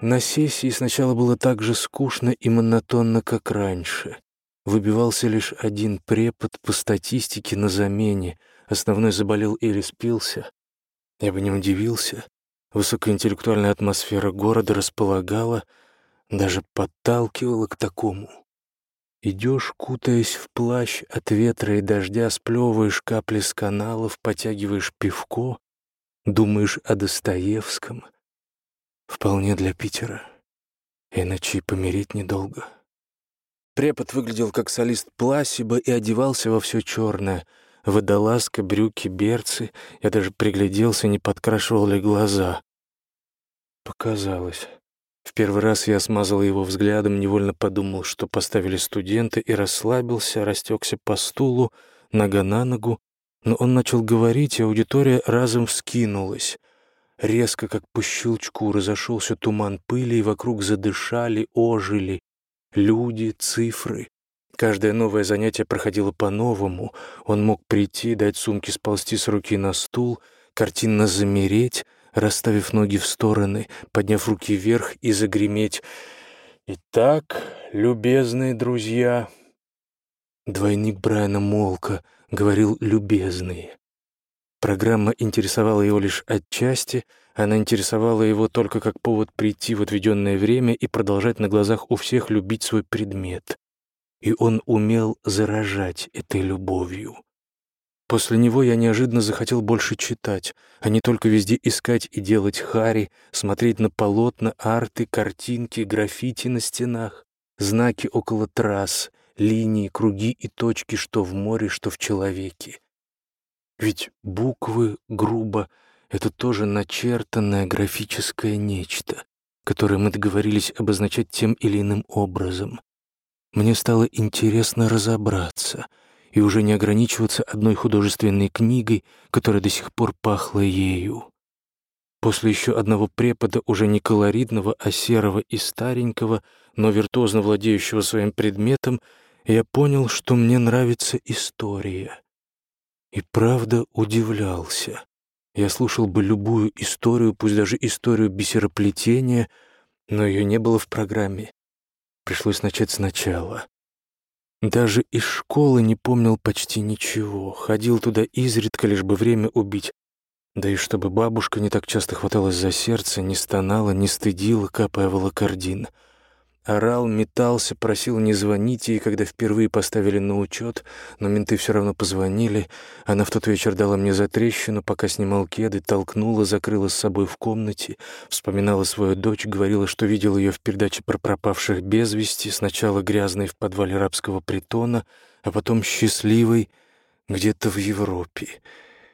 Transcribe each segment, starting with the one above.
На сессии сначала было так же скучно и монотонно, как раньше. Выбивался лишь один препод по статистике на замене. Основной заболел или спился. Я бы не удивился. Высокоинтеллектуальная атмосфера города располагала, даже подталкивала к такому. Идешь, кутаясь в плащ от ветра и дождя, сплевываешь капли с каналов, потягиваешь пивко, думаешь о Достоевском. Вполне для Питера. Иначе и помереть недолго. Препод выглядел как солист Пласиба и одевался во все черное. Водолазка, брюки, берцы. Я даже пригляделся, не подкрашивал ли глаза. Показалось. В первый раз я смазал его взглядом, невольно подумал, что поставили студенты, и расслабился, растекся по стулу, нога на ногу. Но он начал говорить, и аудитория разом вскинулась. Резко, как по щелчку, разошелся туман пыли, и вокруг задышали, ожили. Люди, цифры. Каждое новое занятие проходило по-новому. Он мог прийти, дать сумке сползти с руки на стул, картинно замереть — расставив ноги в стороны, подняв руки вверх и загреметь. «Итак, любезные друзья...» Двойник Брайана Молка говорил «любезные». Программа интересовала его лишь отчасти, она интересовала его только как повод прийти в отведенное время и продолжать на глазах у всех любить свой предмет. И он умел заражать этой любовью. После него я неожиданно захотел больше читать, а не только везде искать и делать хари, смотреть на полотна, арты, картинки, граффити на стенах, знаки около трасс, линии, круги и точки, что в море, что в человеке. Ведь буквы, грубо, это тоже начертанное графическое нечто, которое мы договорились обозначать тем или иным образом. Мне стало интересно разобраться — и уже не ограничиваться одной художественной книгой, которая до сих пор пахла ею. После еще одного препода, уже не колоритного, а серого и старенького, но виртуозно владеющего своим предметом, я понял, что мне нравится история. И правда удивлялся. Я слушал бы любую историю, пусть даже историю бисероплетения, но ее не было в программе. Пришлось начать сначала. Даже из школы не помнил почти ничего. Ходил туда изредка, лишь бы время убить. Да и чтобы бабушка не так часто хваталась за сердце, не стонала, не стыдила, капая волокордин — Орал, метался, просил не звонить ей, когда впервые поставили на учет, но менты все равно позвонили. Она в тот вечер дала мне затрещину, пока снимал кеды, толкнула, закрыла с собой в комнате, вспоминала свою дочь, говорила, что видел ее в передаче про пропавших без вести, сначала грязной в подвале рабского притона, а потом счастливой где-то в Европе.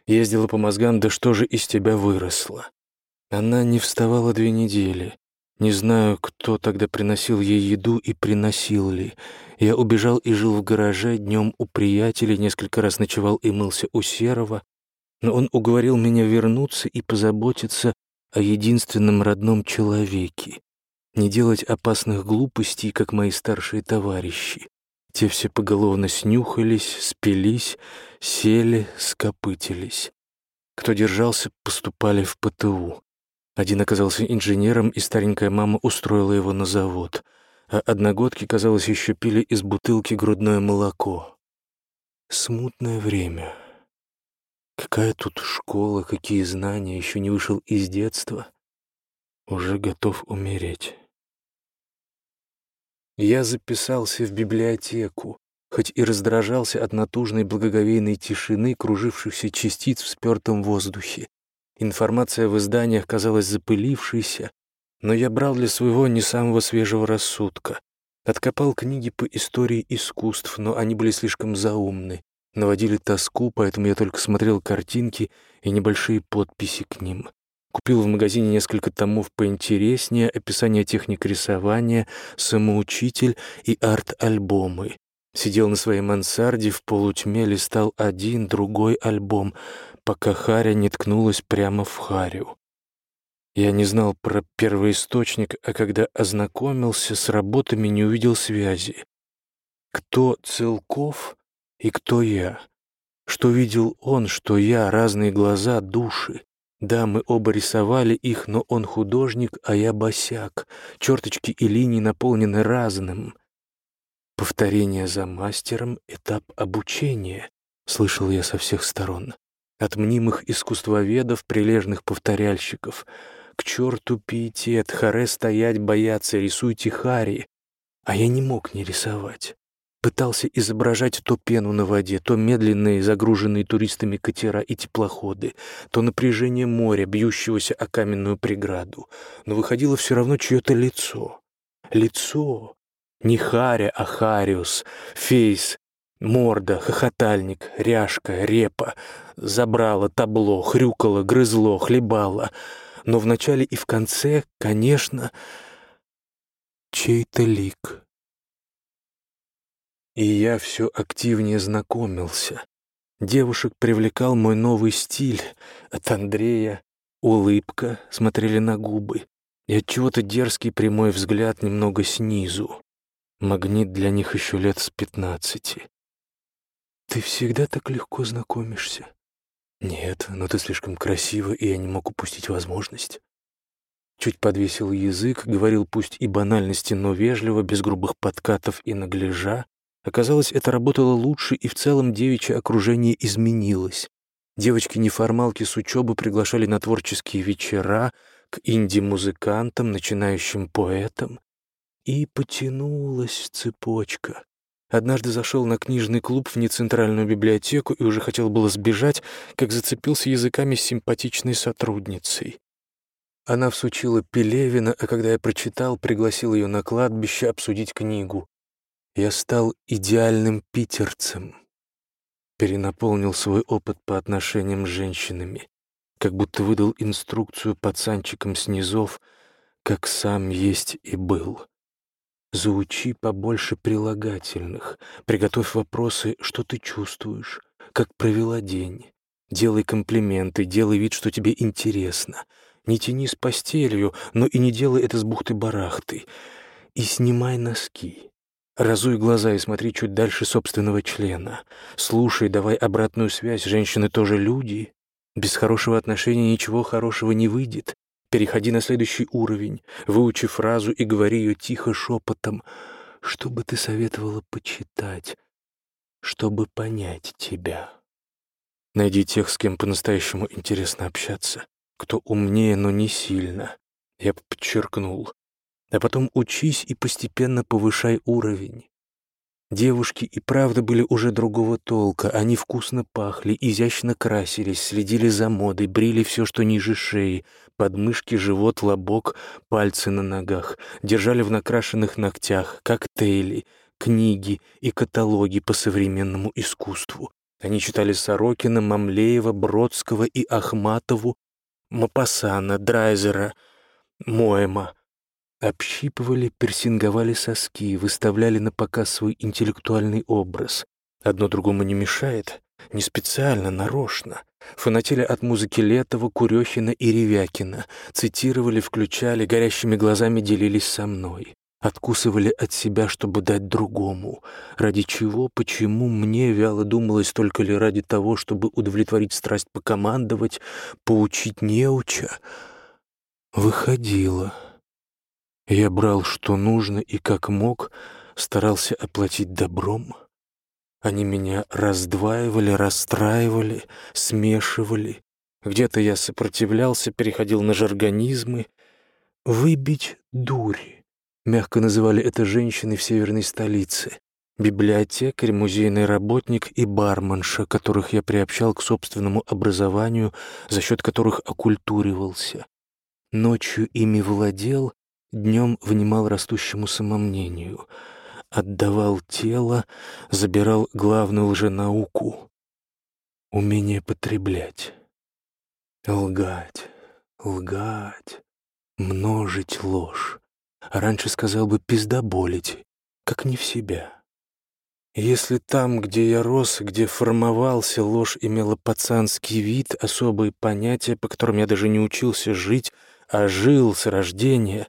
Ездила по мозгам, да что же из тебя выросло? Она не вставала две недели. Не знаю, кто тогда приносил ей еду и приносил ли. Я убежал и жил в гараже, днем у приятелей, несколько раз ночевал и мылся у Серого, но он уговорил меня вернуться и позаботиться о единственном родном человеке, не делать опасных глупостей, как мои старшие товарищи. Те все поголовно снюхались, спились, сели, скопытились. Кто держался, поступали в ПТУ. Один оказался инженером, и старенькая мама устроила его на завод, а одногодки, казалось, еще пили из бутылки грудное молоко. Смутное время. Какая тут школа, какие знания, еще не вышел из детства. Уже готов умереть. Я записался в библиотеку, хоть и раздражался от натужной благоговейной тишины, кружившихся частиц в спертом воздухе. Информация в изданиях казалась запылившейся, но я брал для своего не самого свежего рассудка. Откопал книги по истории искусств, но они были слишком заумны, наводили тоску, поэтому я только смотрел картинки и небольшие подписи к ним. Купил в магазине несколько томов поинтереснее, описание техник рисования, самоучитель и арт-альбомы. Сидел на своей мансарде, в полутьме листал один, другой альбом, пока Харя не ткнулась прямо в Харю. Я не знал про первоисточник, а когда ознакомился с работами, не увидел связи. Кто Целков и кто я? Что видел он, что я, разные глаза, души? Да, мы оба рисовали их, но он художник, а я босяк. Черточки и линии наполнены разным. Повторение за мастером — этап обучения, слышал я со всех сторон. От мнимых искусствоведов, прилежных повторяльщиков. К черту пиетет, харе стоять, бояться, рисуйте хари. А я не мог не рисовать пытался изображать то пену на воде, то медленные, загруженные туристами катера и теплоходы, то напряжение моря, бьющегося о каменную преграду. Но выходило все равно чье-то лицо. Лицо. Не Харя, а Хариус, Фейс, морда, хохотальник, ряжка, репа. Забрала табло, хрюкало, грызло, хлебало. Но в начале и в конце, конечно, чей-то лик. И я все активнее знакомился. Девушек привлекал мой новый стиль. От Андрея улыбка, смотрели на губы. И от чего-то дерзкий прямой взгляд немного снизу. Магнит для них еще лет с пятнадцати. «Ты всегда так легко знакомишься?» «Нет, но ты слишком красива, и я не мог упустить возможность». Чуть подвесил язык, говорил пусть и банальности, но вежливо, без грубых подкатов и нагляжа, Оказалось, это работало лучше, и в целом девичье окружение изменилось. Девочки-неформалки с учебы приглашали на творческие вечера, к инди-музыкантам, начинающим поэтам. И потянулась цепочка. Однажды зашел на книжный клуб в нецентральную библиотеку и уже хотел было сбежать, как зацепился языками с симпатичной сотрудницей. Она всучила Пелевина, а когда я прочитал, пригласил ее на кладбище обсудить книгу. Я стал идеальным питерцем. Перенаполнил свой опыт по отношениям с женщинами, как будто выдал инструкцию пацанчикам снизов, как сам есть и был. Заучи побольше прилагательных, приготовь вопросы, что ты чувствуешь, как провела день. Делай комплименты, делай вид, что тебе интересно. Не тяни с постелью, но и не делай это с бухты-барахты. И снимай носки. Разуй глаза и смотри чуть дальше собственного члена. Слушай, давай обратную связь. Женщины тоже люди. Без хорошего отношения ничего хорошего не выйдет. Переходи на следующий уровень. Выучи фразу и говори ее тихо, шепотом. Что бы ты советовала почитать, чтобы понять тебя? Найди тех, с кем по-настоящему интересно общаться. Кто умнее, но не сильно. Я подчеркнул а потом учись и постепенно повышай уровень. Девушки и правда были уже другого толка, они вкусно пахли, изящно красились, следили за модой, брили все, что ниже шеи, подмышки, живот, лобок, пальцы на ногах, держали в накрашенных ногтях коктейли, книги и каталоги по современному искусству. Они читали Сорокина, Мамлеева, Бродского и Ахматову, Мапасана, Драйзера, Моэма, Общипывали, персинговали соски, выставляли на показ свой интеллектуальный образ. Одно другому не мешает, не специально, нарочно. Фанатели от музыки Летова, Курехина и Ревякина. Цитировали, включали, горящими глазами делились со мной. Откусывали от себя, чтобы дать другому. Ради чего, почему, мне вяло думалось только ли ради того, чтобы удовлетворить страсть покомандовать, поучить неуча. Выходило. Я брал, что нужно, и как мог, старался оплатить добром. Они меня раздваивали, расстраивали, смешивали. Где-то я сопротивлялся, переходил на жаргонизмы. «Выбить дурь», — мягко называли это женщины в северной столице. Библиотекарь, музейный работник и барменша, которых я приобщал к собственному образованию, за счет которых окультуривался. Ночью ими владел, Днем внимал растущему самомнению, отдавал тело, забирал главную лженауку — умение потреблять, лгать, лгать, множить ложь. А раньше сказал бы пиздоболить, как не в себя. Если там, где я рос, где формовался, ложь имела пацанский вид, особые понятия, по которым я даже не учился жить, а жил с рождения,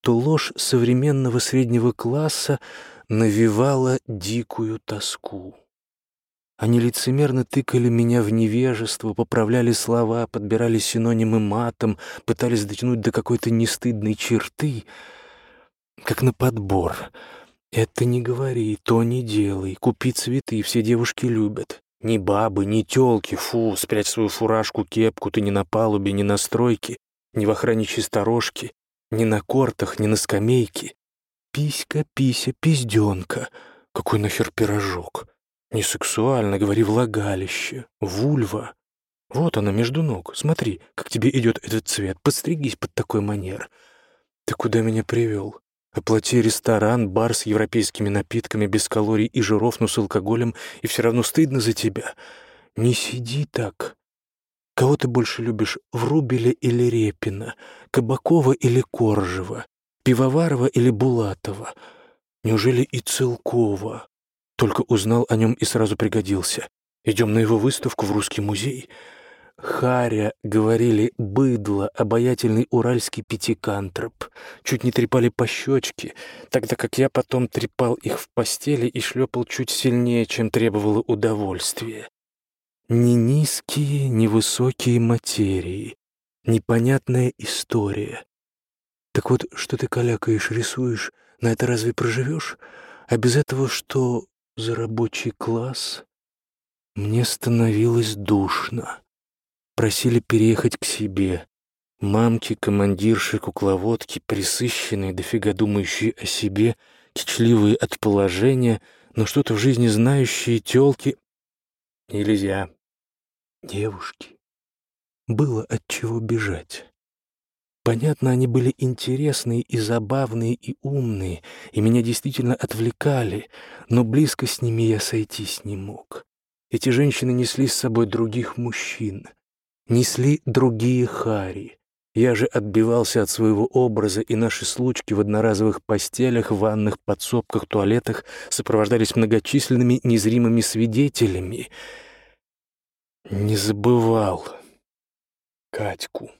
то ложь современного среднего класса навевала дикую тоску. Они лицемерно тыкали меня в невежество, поправляли слова, подбирали синонимы матом, пытались дотянуть до какой-то нестыдной черты, как на подбор. «Это не говори, то не делай, купи цветы, все девушки любят. Ни бабы, ни тёлки, фу, спрячь свою фуражку, кепку, ты не на палубе, не на стройке, ни в охранничьей сторожке, ни на кортах, ни на скамейке. Писька, пися, пизденка. Какой нахер пирожок? Не сексуально, говори, влагалище, вульва. Вот она между ног. Смотри, как тебе идет этот цвет. Подстригись под такой манер. Ты куда меня привел? Оплати ресторан, бар с европейскими напитками, без калорий и жиров, но с алкоголем, и все равно стыдно за тебя. Не сиди так. Кого ты больше любишь, Врубеля или Репина, Кабакова или Коржева, Пивоварова или Булатова? Неужели и Целкова? Только узнал о нем и сразу пригодился. Идем на его выставку в Русский музей. Харя, говорили, быдло, обаятельный уральский пятикантроп. Чуть не трепали по щечке, тогда как я потом трепал их в постели и шлепал чуть сильнее, чем требовало удовольствия. Ни низкие, ни высокие материи, непонятная история. Так вот, что ты калякаешь, рисуешь, на это разве проживешь? А без этого что, за рабочий класс. Мне становилось душно. Просили переехать к себе. Мамки, командирши, кукловодки, присыщенные, дофига думающие о себе, кичливые от положения, но что-то в жизни знающие тёлки. Нельзя. Девушки. Было от чего бежать. Понятно, они были интересные и забавные и умные, и меня действительно отвлекали, но близко с ними я сойтись не мог. Эти женщины несли с собой других мужчин, несли другие хари. Я же отбивался от своего образа, и наши случки в одноразовых постелях, ванных, подсобках, туалетах сопровождались многочисленными незримыми свидетелями. Не забывал Катьку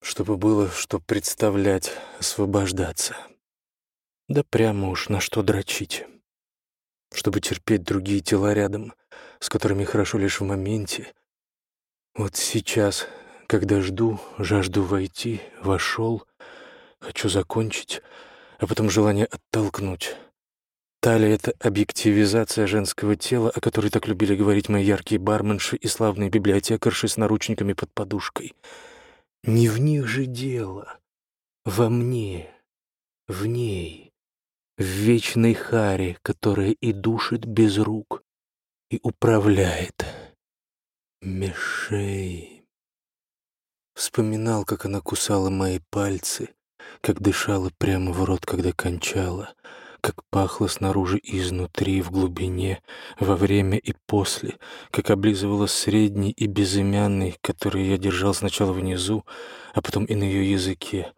чтобы было что представлять, освобождаться. Да прямо уж на что дрочить. Чтобы терпеть другие тела рядом, с которыми хорошо лишь в моменте. Вот сейчас, когда жду, жажду войти, вошел, хочу закончить, а потом желание оттолкнуть. Талия — это объективизация женского тела, о которой так любили говорить мои яркие барменши и славные библиотекарши с наручниками под подушкой — не в них же дело. Во мне, в ней, в вечной харе, которая и душит без рук, и управляет. Мишей. Вспоминал, как она кусала мои пальцы, как дышала прямо в рот, когда кончала — как пахло снаружи и изнутри, в глубине, во время и после, как облизывала средний и безымянный, который я держал сначала внизу, а потом и на ее языке,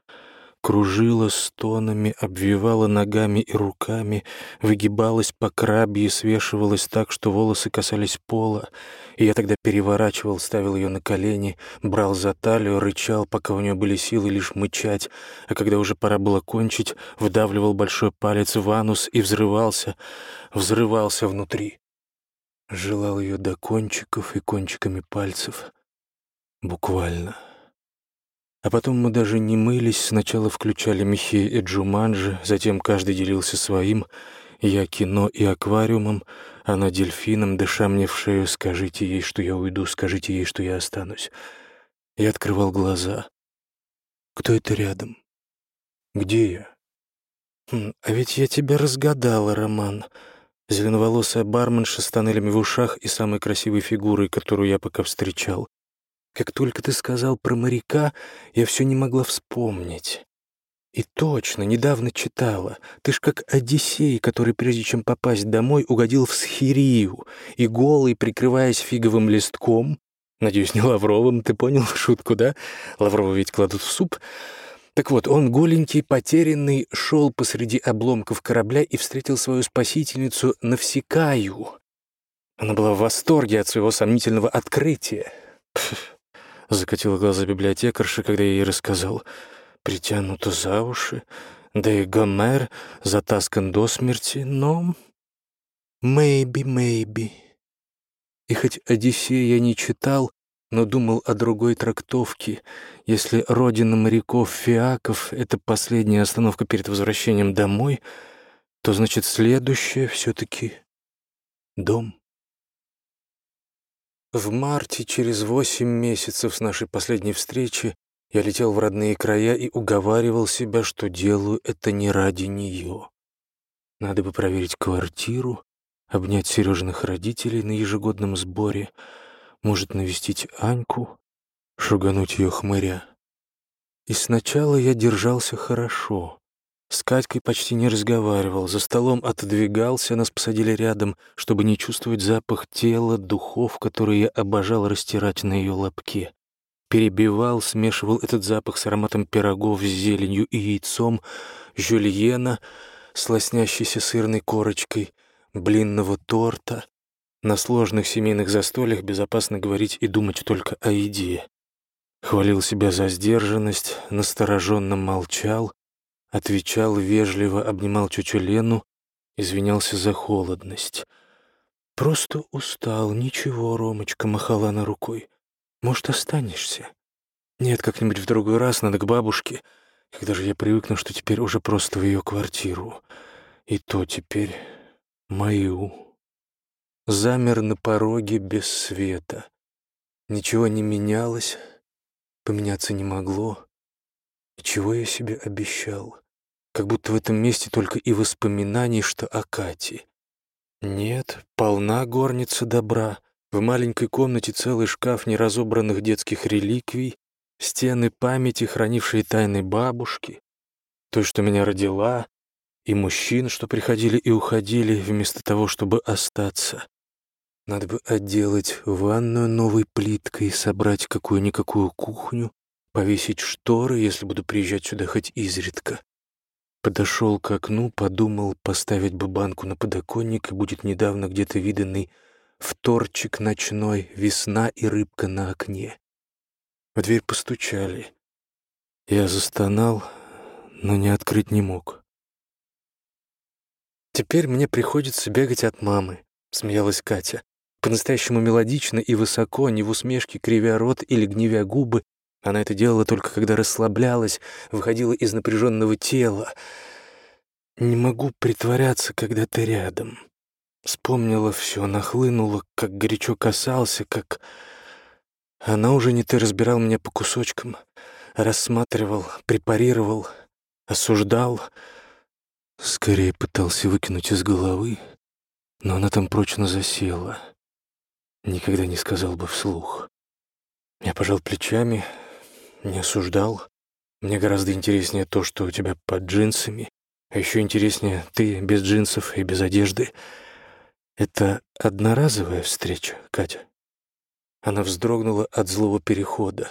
кружила стонами, обвивала ногами и руками, выгибалась по крабье свешивалась так, что волосы касались пола, и я тогда переворачивал, ставил ее на колени, брал за талию, рычал, пока у нее были силы лишь мычать, а когда уже пора было кончить, вдавливал большой палец в анус и взрывался, взрывался внутри. Желал ее до кончиков и кончиками пальцев. Буквально. А потом мы даже не мылись, сначала включали Михея и Джуманджи, затем каждый делился своим, я кино и аквариумом, она дельфином, дыша мне в шею, скажите ей, что я уйду, скажите ей, что я останусь. Я открывал глаза. Кто это рядом? Где я? Хм, а ведь я тебя разгадала, Роман. Зеленоволосая барменша с тоннелями в ушах и самой красивой фигурой, которую я пока встречал. Как только ты сказал про моряка, я все не могла вспомнить. И точно, недавно читала. Ты ж как Одиссей, который, прежде чем попасть домой, угодил в Схирию, и голый, прикрываясь фиговым листком, надеюсь, не лавровым, ты понял шутку, да? Лавровый ведь кладут в суп. Так вот, он голенький, потерянный, шел посреди обломков корабля и встретил свою спасительницу Навсекаю. Она была в восторге от своего сомнительного открытия. Закатила глаза библиотекарша, когда я ей рассказал. Притянута за уши, да и Гомер затаскан до смерти, но... Maybe, maybe. И хоть «Одиссея» я не читал, но думал о другой трактовке. Если родина моряков Фиаков — это последняя остановка перед возвращением домой, то значит следующая все-таки дом. В марте, через восемь месяцев с нашей последней встречи, я летел в родные края и уговаривал себя, что делаю это не ради нее. Надо бы проверить квартиру, обнять Сережиных родителей на ежегодном сборе, может навестить Аньку, шугануть ее хмыря. И сначала я держался хорошо. С Катькой почти не разговаривал, за столом отодвигался, нас посадили рядом, чтобы не чувствовать запах тела, духов, которые я обожал растирать на ее лобке. Перебивал, смешивал этот запах с ароматом пирогов с зеленью и яйцом, жюльена с лоснящейся сырной корочкой, блинного торта. На сложных семейных застольях безопасно говорить и думать только о еде. Хвалил себя за сдержанность, настороженно молчал, Отвечал вежливо, обнимал тетю Лену, извинялся за холодность. «Просто устал, ничего, Ромочка», — махала она рукой. «Может, останешься?» «Нет, как-нибудь в другой раз, надо к бабушке. Когда же я привыкну, что теперь уже просто в ее квартиру. И то теперь мою». Замер на пороге без света. Ничего не менялось, поменяться не могло. И чего я себе обещал? Как будто в этом месте только и воспоминаний, что о Кате. Нет, полна горница добра. В маленькой комнате целый шкаф неразобранных детских реликвий, стены памяти, хранившие тайны бабушки, той, что меня родила, и мужчин, что приходили и уходили вместо того, чтобы остаться. Надо бы отделать ванную новой плиткой, собрать какую-никакую кухню, повесить шторы, если буду приезжать сюда хоть изредка. Подошел к окну, подумал, поставить бы банку на подоконник, и будет недавно где-то виданный вторчик ночной, весна и рыбка на окне. В дверь постучали. Я застонал, но не открыть не мог. «Теперь мне приходится бегать от мамы», — смеялась Катя. По-настоящему мелодично и высоко, не в усмешке, кривя рот или гневя губы, она это делала только когда расслаблялась, выходила из напряженного тела. «Не могу притворяться, когда ты рядом». Вспомнила все, нахлынула, как горячо касался, как... Она уже не ты разбирал меня по кусочкам, рассматривал, препарировал, осуждал. Скорее пытался выкинуть из головы, но она там прочно засела. Никогда не сказал бы вслух. Я пожал плечами, не осуждал. Мне гораздо интереснее то, что у тебя под джинсами, а еще интереснее ты без джинсов и без одежды. Это одноразовая встреча, Катя. Она вздрогнула от злого перехода.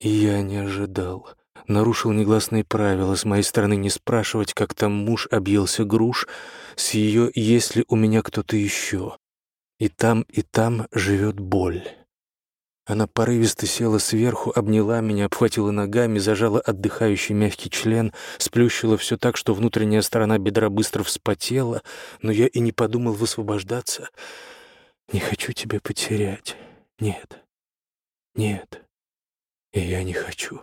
И я не ожидал. Нарушил негласные правила с моей стороны не спрашивать, как там муж объелся груш, с ее «есть ли у меня кто-то еще». И там, и там живет боль. Она порывисто села сверху, обняла меня, обхватила ногами, зажала отдыхающий мягкий член, сплющила все так, что внутренняя сторона бедра быстро вспотела, но я и не подумал высвобождаться. «Не хочу тебя потерять. Нет. Нет. И я не хочу.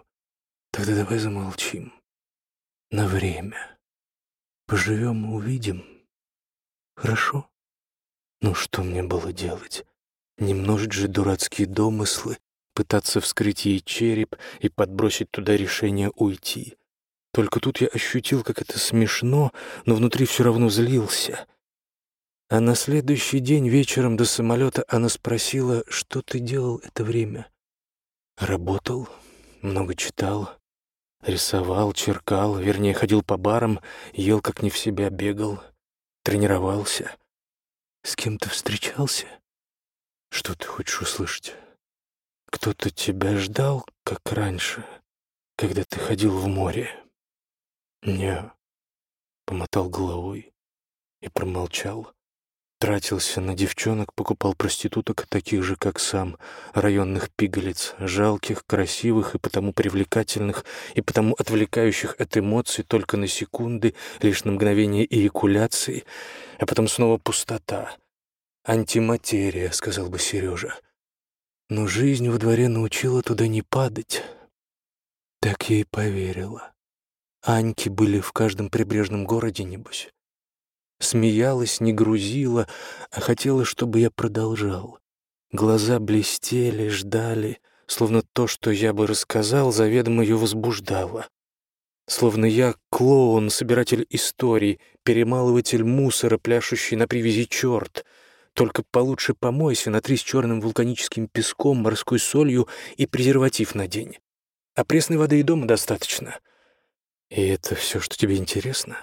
Тогда давай замолчим. На время. Поживем и увидим. Хорошо? Ну что мне было делать?» Не множить же дурацкие домыслы, пытаться вскрыть ей череп и подбросить туда решение уйти. Только тут я ощутил, как это смешно, но внутри все равно злился. А на следующий день вечером до самолета она спросила, что ты делал это время. Работал, много читал, рисовал, черкал, вернее, ходил по барам, ел как не в себя, бегал, тренировался. С кем-то встречался? Что ты хочешь услышать? Кто-то тебя ждал, как раньше, когда ты ходил в море? Не, помотал головой и промолчал. Тратился на девчонок, покупал проституток, таких же, как сам, районных пигалиц, жалких, красивых и потому привлекательных, и потому отвлекающих от эмоций только на секунды, лишь на мгновение эякуляции, а потом снова пустота — антиматерия», — сказал бы Сережа. Но жизнь во дворе научила туда не падать. Так я и поверила. Аньки были в каждом прибрежном городе, небось. Смеялась, не грузила, а хотела, чтобы я продолжал. Глаза блестели, ждали, словно то, что я бы рассказал, заведомо ее возбуждало. Словно я клоун, собиратель историй, перемалыватель мусора, пляшущий на привязи черт. Только получше помойся, натри с черным вулканическим песком, морской солью и презерватив на день. А пресной воды и дома достаточно. И это все, что тебе интересно?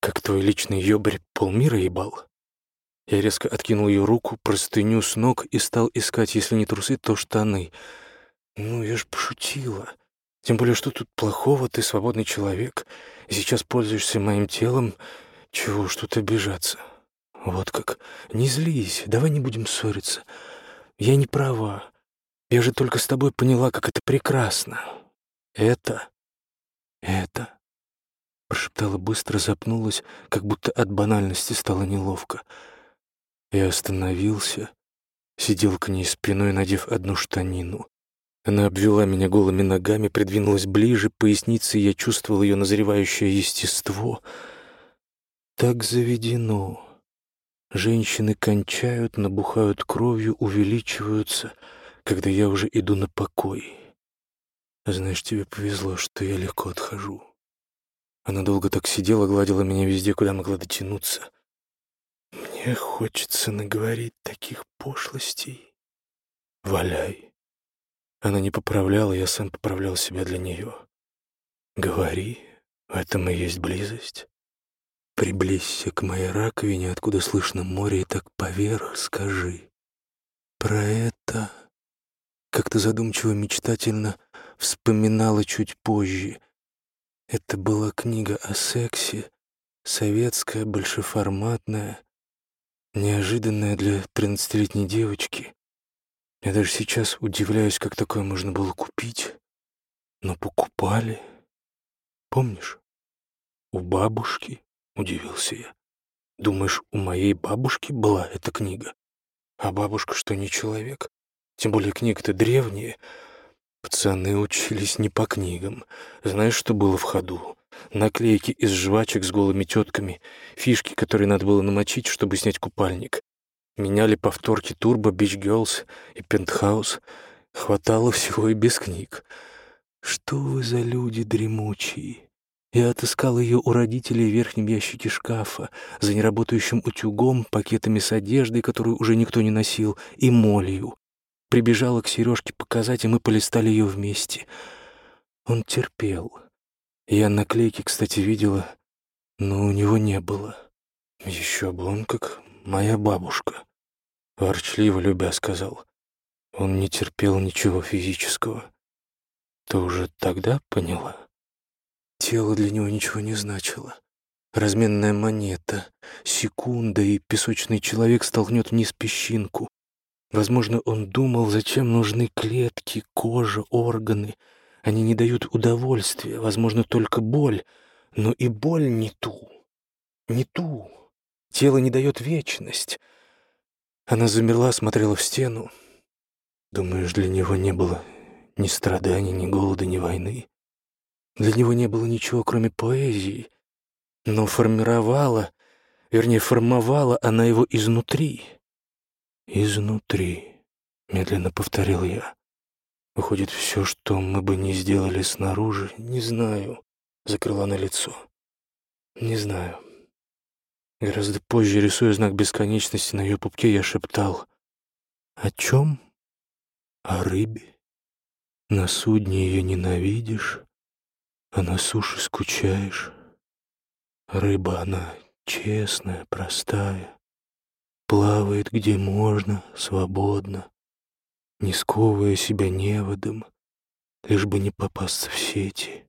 Как твой личный ёбарь полмира ебал? Я резко откинул ее руку, простыню с ног и стал искать, если не трусы, то штаны. Ну, я ж пошутила. Тем более, что тут плохого, ты свободный человек, сейчас пользуешься моим телом, чего уж тут обижаться. Вот как. Не злись, давай не будем ссориться. Я не права. Я же только с тобой поняла, как это прекрасно. Это... это... Прошептала быстро, запнулась, как будто от банальности стало неловко. Я остановился, сидел к ней спиной, надев одну штанину. Она обвела меня голыми ногами, придвинулась ближе, поясницей я чувствовал ее назревающее естество. Так заведено. Женщины кончают, набухают кровью, увеличиваются, когда я уже иду на покой. Знаешь, тебе повезло, что я легко отхожу. Она долго так сидела, гладила меня везде, куда могла дотянуться. Мне хочется наговорить таких пошлостей. Валяй. Она не поправляла, я сам поправлял себя для нее. Говори, в этом и есть близость. Приблизься к моей раковине, откуда слышно море, и так поверх скажи. Про это как-то задумчиво мечтательно вспоминала чуть позже. Это была книга о сексе, советская, большеформатная, неожиданная для тринадцатилетней девочки. Я даже сейчас удивляюсь, как такое можно было купить. Но покупали. Помнишь? У бабушки, удивился я. Думаешь, у моей бабушки была эта книга? А бабушка что, не человек? Тем более книга-то древняя. Пацаны учились не по книгам. Знаешь, что было в ходу? Наклейки из жвачек с голыми тетками, фишки, которые надо было намочить, чтобы снять купальник. Меняли повторки Турбо, Бич Girls и Пентхаус. Хватало всего и без книг. Что вы за люди дремучие? Я отыскал ее у родителей в верхнем ящике шкафа, за неработающим утюгом, пакетами с одеждой, которую уже никто не носил, и молью. Прибежала к Сережке показать, и мы полистали ее вместе. Он терпел. Я наклейки, кстати, видела, но у него не было. Еще бы он как моя бабушка ворчливо любя сказал. Он не терпел ничего физического. Ты уже тогда поняла? Тело для него ничего не значило. Разменная монета, секунда, и песочный человек столкнет вниз песчинку. Возможно, он думал, зачем нужны клетки, кожа, органы. Они не дают удовольствия, возможно, только боль. Но и боль не ту, не ту. Тело не дает вечность. Она замерла, смотрела в стену. Думаешь, для него не было ни страданий, ни голода, ни войны? Для него не было ничего, кроме поэзии. Но формировала, вернее, формовала она его изнутри. «Изнутри», — медленно повторил я. «Выходит, все, что мы бы не сделали снаружи, не знаю», — закрыла на лицо. «Не знаю. Гораздо позже, рисуя знак бесконечности на ее пупке, я шептал. «О чем? О рыбе. На судне ее ненавидишь, а на суше скучаешь. Рыба она честная, простая, плавает где можно, свободно, не сковывая себя неводом, лишь бы не попасться в сети.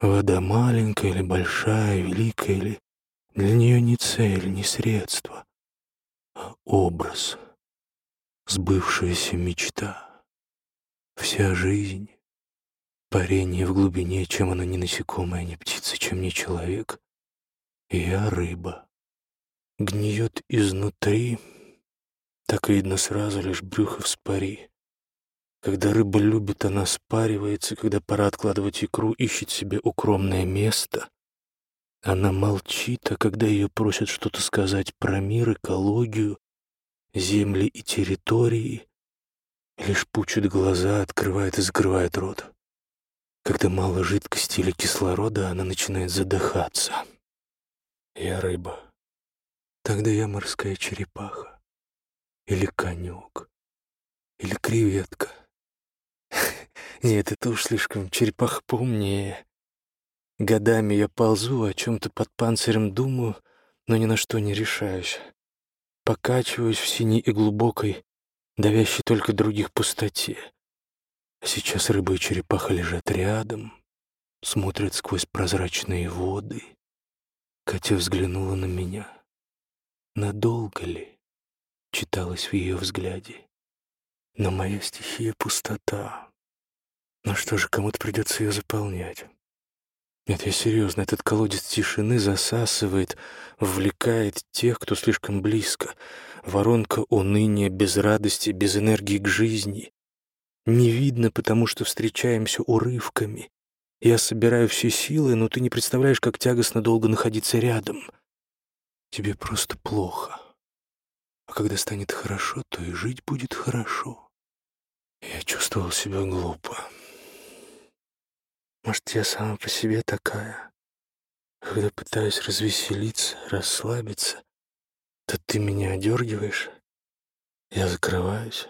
Вода маленькая или большая, великая или для нее не цель, не средство, а образ, сбывшаяся мечта. Вся жизнь, парение в глубине, чем она не насекомая, не птица, чем не человек. Я рыба. Гниет изнутри, Так видно сразу, лишь брюхо вспари. Когда рыба любит, она спаривается, когда пора откладывать икру, ищет себе укромное место. Она молчит, а когда ее просят что-то сказать про мир, экологию, земли и территории, лишь пучит глаза, открывает и закрывает рот. Когда мало жидкости или кислорода, она начинает задыхаться. Я рыба. Тогда я морская черепаха. Или конек. Или креветка. Нет, это уж слишком черепаха поумнее. Годами я ползу, о чем-то под панцирем думаю, но ни на что не решаюсь. Покачиваюсь в синей и глубокой, давящей только других пустоте. Сейчас рыба и черепаха лежат рядом, смотрят сквозь прозрачные воды. Катя взглянула на меня. Надолго ли? Читалось в ее взгляде. Но моя стихия — пустота. Ну что же, кому-то придется ее заполнять. Нет, я серьезно, этот колодец тишины засасывает, вовлекает тех, кто слишком близко. Воронка уныния, без радости, без энергии к жизни. Не видно, потому что встречаемся урывками. Я собираю все силы, но ты не представляешь, как тягостно долго находиться рядом. Тебе просто плохо. А когда станет хорошо, то и жить будет хорошо. Я чувствовал себя глупо. Может, я сама по себе такая. Когда пытаюсь развеселиться, расслабиться, то ты меня одергиваешь. Я закрываюсь.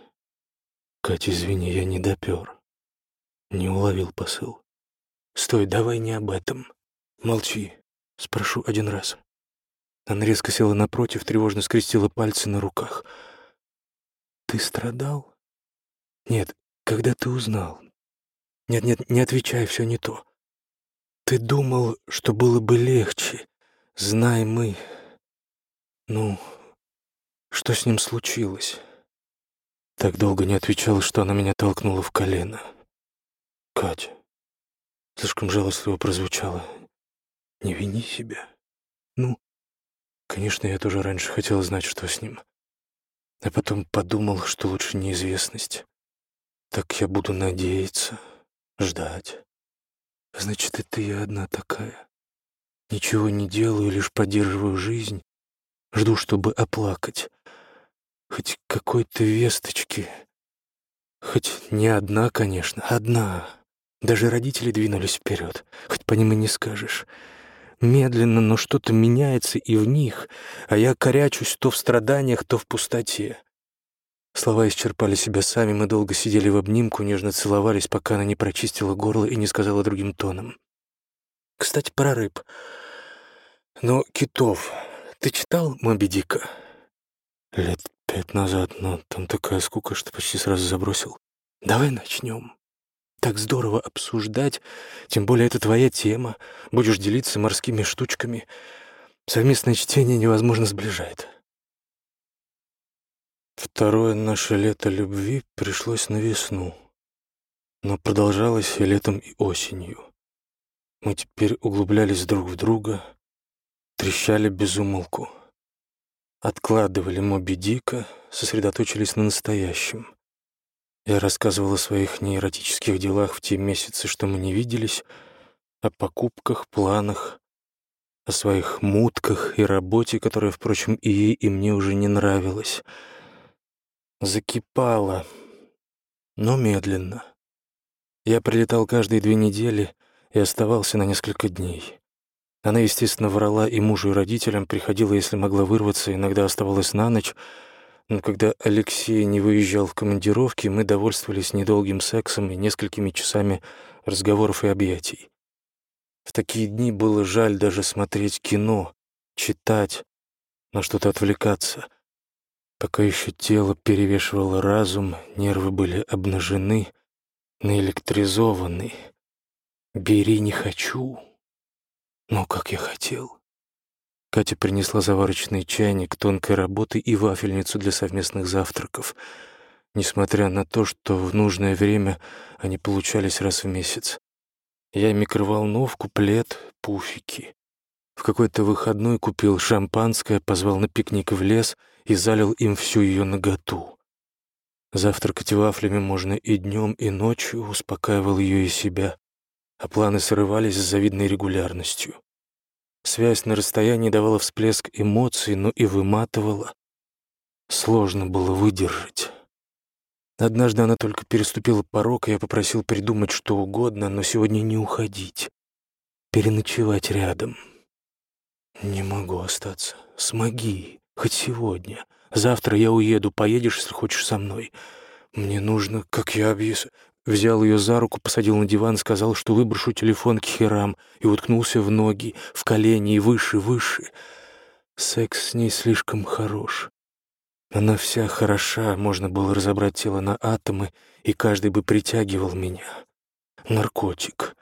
Катя, извини, я не допер. Не уловил посыл. Стой, давай не об этом. Молчи. Спрошу один раз. Она резко села напротив, тревожно скрестила пальцы на руках. Ты страдал? Нет, когда ты узнал, нет-нет, не отвечай, все не то. Ты думал, что было бы легче, знай мы. Ну, что с ним случилось? Так долго не отвечала, что она меня толкнула в колено. Катя, слишком жалостливо прозвучало. Не вини себя. Ну, конечно, я тоже раньше хотела знать, что с ним. А потом подумал, что лучше неизвестность. Так я буду надеяться. Ждать. Значит, это я одна такая. Ничего не делаю, лишь поддерживаю жизнь. Жду, чтобы оплакать. Хоть какой-то весточки. Хоть не одна, конечно, одна. Даже родители двинулись вперед. Хоть по ним и не скажешь. Медленно, но что-то меняется и в них, а я корячусь то в страданиях, то в пустоте. Слова исчерпали себя сами, мы долго сидели в обнимку, нежно целовались, пока она не прочистила горло и не сказала другим тоном. «Кстати, про рыб. Но китов. Ты читал «Моби Дика»?» «Лет пять назад, но там такая скука, что почти сразу забросил. Давай начнем. Так здорово обсуждать, тем более это твоя тема. Будешь делиться морскими штучками. Совместное чтение невозможно сближает». Второе наше лето любви пришлось на весну, но продолжалось и летом, и осенью. Мы теперь углублялись друг в друга, трещали без умолку, откладывали Моби Дика, сосредоточились на настоящем. Я рассказывал о своих неэротических делах в те месяцы, что мы не виделись, о покупках, планах, о своих мутках и работе, которая, впрочем, и ей, и мне уже не нравилась — закипала, но медленно. Я прилетал каждые две недели и оставался на несколько дней. Она, естественно, врала и мужу, и родителям, приходила, если могла вырваться, иногда оставалась на ночь, но когда Алексей не выезжал в командировки, мы довольствовались недолгим сексом и несколькими часами разговоров и объятий. В такие дни было жаль даже смотреть кино, читать, на что-то отвлекаться — Пока еще тело перевешивало разум, нервы были обнажены, наэлектризованы. «Бери, не хочу». Но как я хотел. Катя принесла заварочный чайник, тонкой работы и вафельницу для совместных завтраков, несмотря на то, что в нужное время они получались раз в месяц. Я микроволновку, плед, пуфики. В какой-то выходной купил шампанское, позвал на пикник в лес — и залил им всю ее наготу. Завтракать вафлями можно и днем, и ночью, успокаивал ее и себя, а планы срывались с завидной регулярностью. Связь на расстоянии давала всплеск эмоций, но и выматывала. Сложно было выдержать. Однажды она только переступила порог, и я попросил придумать что угодно, но сегодня не уходить. Переночевать рядом. Не могу остаться. Смоги. Хоть сегодня. Завтра я уеду. Поедешь, если хочешь, со мной. Мне нужно, как я объяс... Взял ее за руку, посадил на диван, сказал, что выброшу телефон к херам, и уткнулся в ноги, в колени и выше, выше. Секс с ней слишком хорош. Она вся хороша, можно было разобрать тело на атомы, и каждый бы притягивал меня. Наркотик.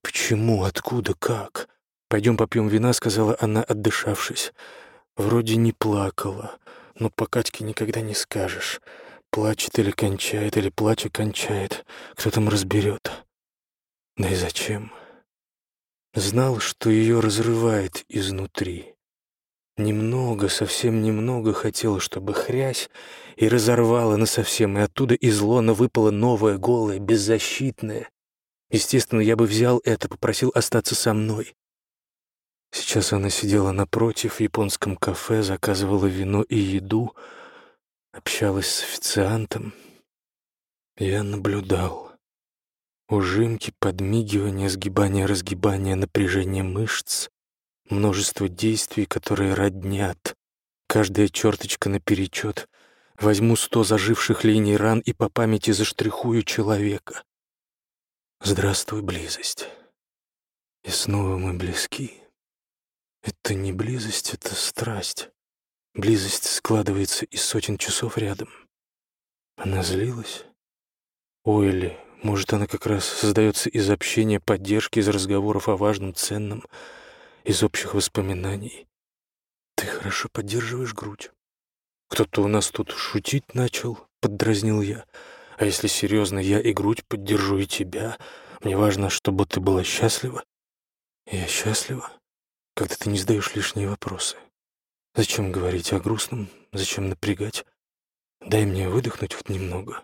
Почему, откуда, как? «Пойдем попьем вина», — сказала она, отдышавшись. Вроде не плакала, но по Катьке никогда не скажешь. Плачет или кончает, или плача кончает. Кто там разберет? Да и зачем? Знал, что ее разрывает изнутри. Немного, совсем немного хотел, чтобы хрясь и разорвала насовсем, и оттуда из лона выпала новая, голая, беззащитная. Естественно, я бы взял это, попросил остаться со мной. Сейчас она сидела напротив в японском кафе, заказывала вино и еду, общалась с официантом. Я наблюдал. Ужимки, подмигивания, сгибания, разгибания, напряжение мышц, множество действий, которые роднят. Каждая черточка наперечет. Возьму сто заживших линий ран и по памяти заштрихую человека. Здравствуй, близость. И снова мы близки. Это не близость, это страсть. Близость складывается из сотен часов рядом. Она злилась? Ой, или, может, она как раз создается из общения, поддержки, из разговоров о важном, ценном — из общих воспоминаний. Ты хорошо поддерживаешь грудь. Кто-то у нас тут шутить начал, поддразнил я. А если серьезно, я и грудь поддержу, и тебя. Мне важно, чтобы ты была счастлива. Я счастлива, когда ты не задаешь лишние вопросы. Зачем говорить о грустном? Зачем напрягать? Дай мне выдохнуть хоть немного.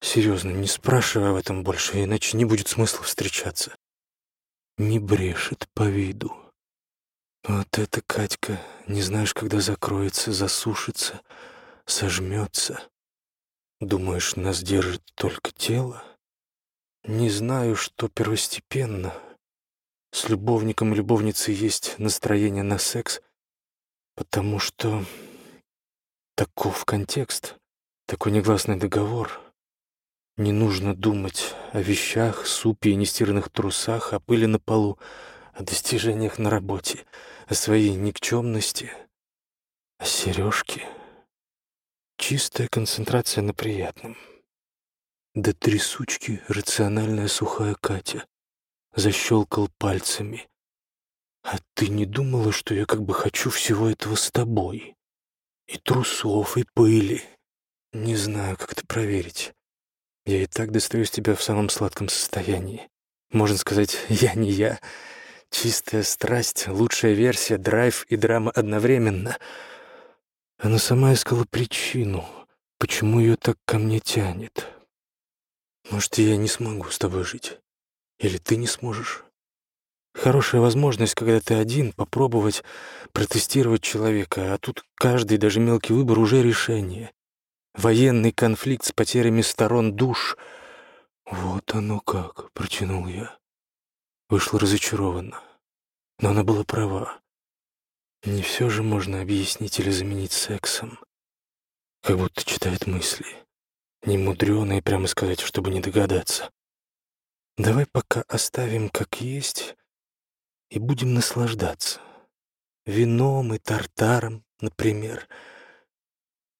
Серьезно, не спрашивай об этом больше, иначе не будет смысла встречаться не брешет по виду. Вот это, Катька, не знаешь, когда закроется, засушится, сожмется. Думаешь, нас держит только тело? Не знаю, что первостепенно. С любовником и любовницей есть настроение на секс, потому что таков контекст, такой негласный договор — не нужно думать о вещах, супе и нестиранных трусах, о пыли на полу, о достижениях на работе, о своей никчемности, о сережке. Чистая концентрация на приятном. Да трясучки рациональная сухая Катя. Защелкал пальцами. А ты не думала, что я как бы хочу всего этого с тобой? И трусов, и пыли. Не знаю, как это проверить. Я и так достаю с тебя в самом сладком состоянии. Можно сказать, я не я. Чистая страсть, лучшая версия, драйв и драма одновременно. Она сама искала причину, почему ее так ко мне тянет. Может, я не смогу с тобой жить. Или ты не сможешь. Хорошая возможность, когда ты один, попробовать протестировать человека, а тут каждый, даже мелкий выбор уже решение. Военный конфликт с потерями сторон душ. Вот оно как, протянул я. Вышло разочарованно. Но она была права. Не все же можно объяснить или заменить сексом. Как будто читает мысли. Не мудреные, прямо сказать, чтобы не догадаться. Давай пока оставим как есть и будем наслаждаться. Вином и тартаром, например —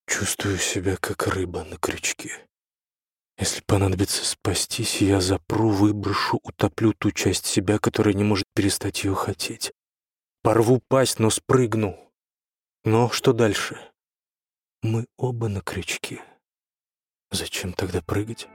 Чувствую себя как рыба на крючке. Если понадобится спастись, я запру, выброшу, утоплю ту часть себя, которая не может перестать ее хотеть. Порву пасть, но спрыгну. Но что дальше? Мы оба на крючке. Зачем тогда прыгать?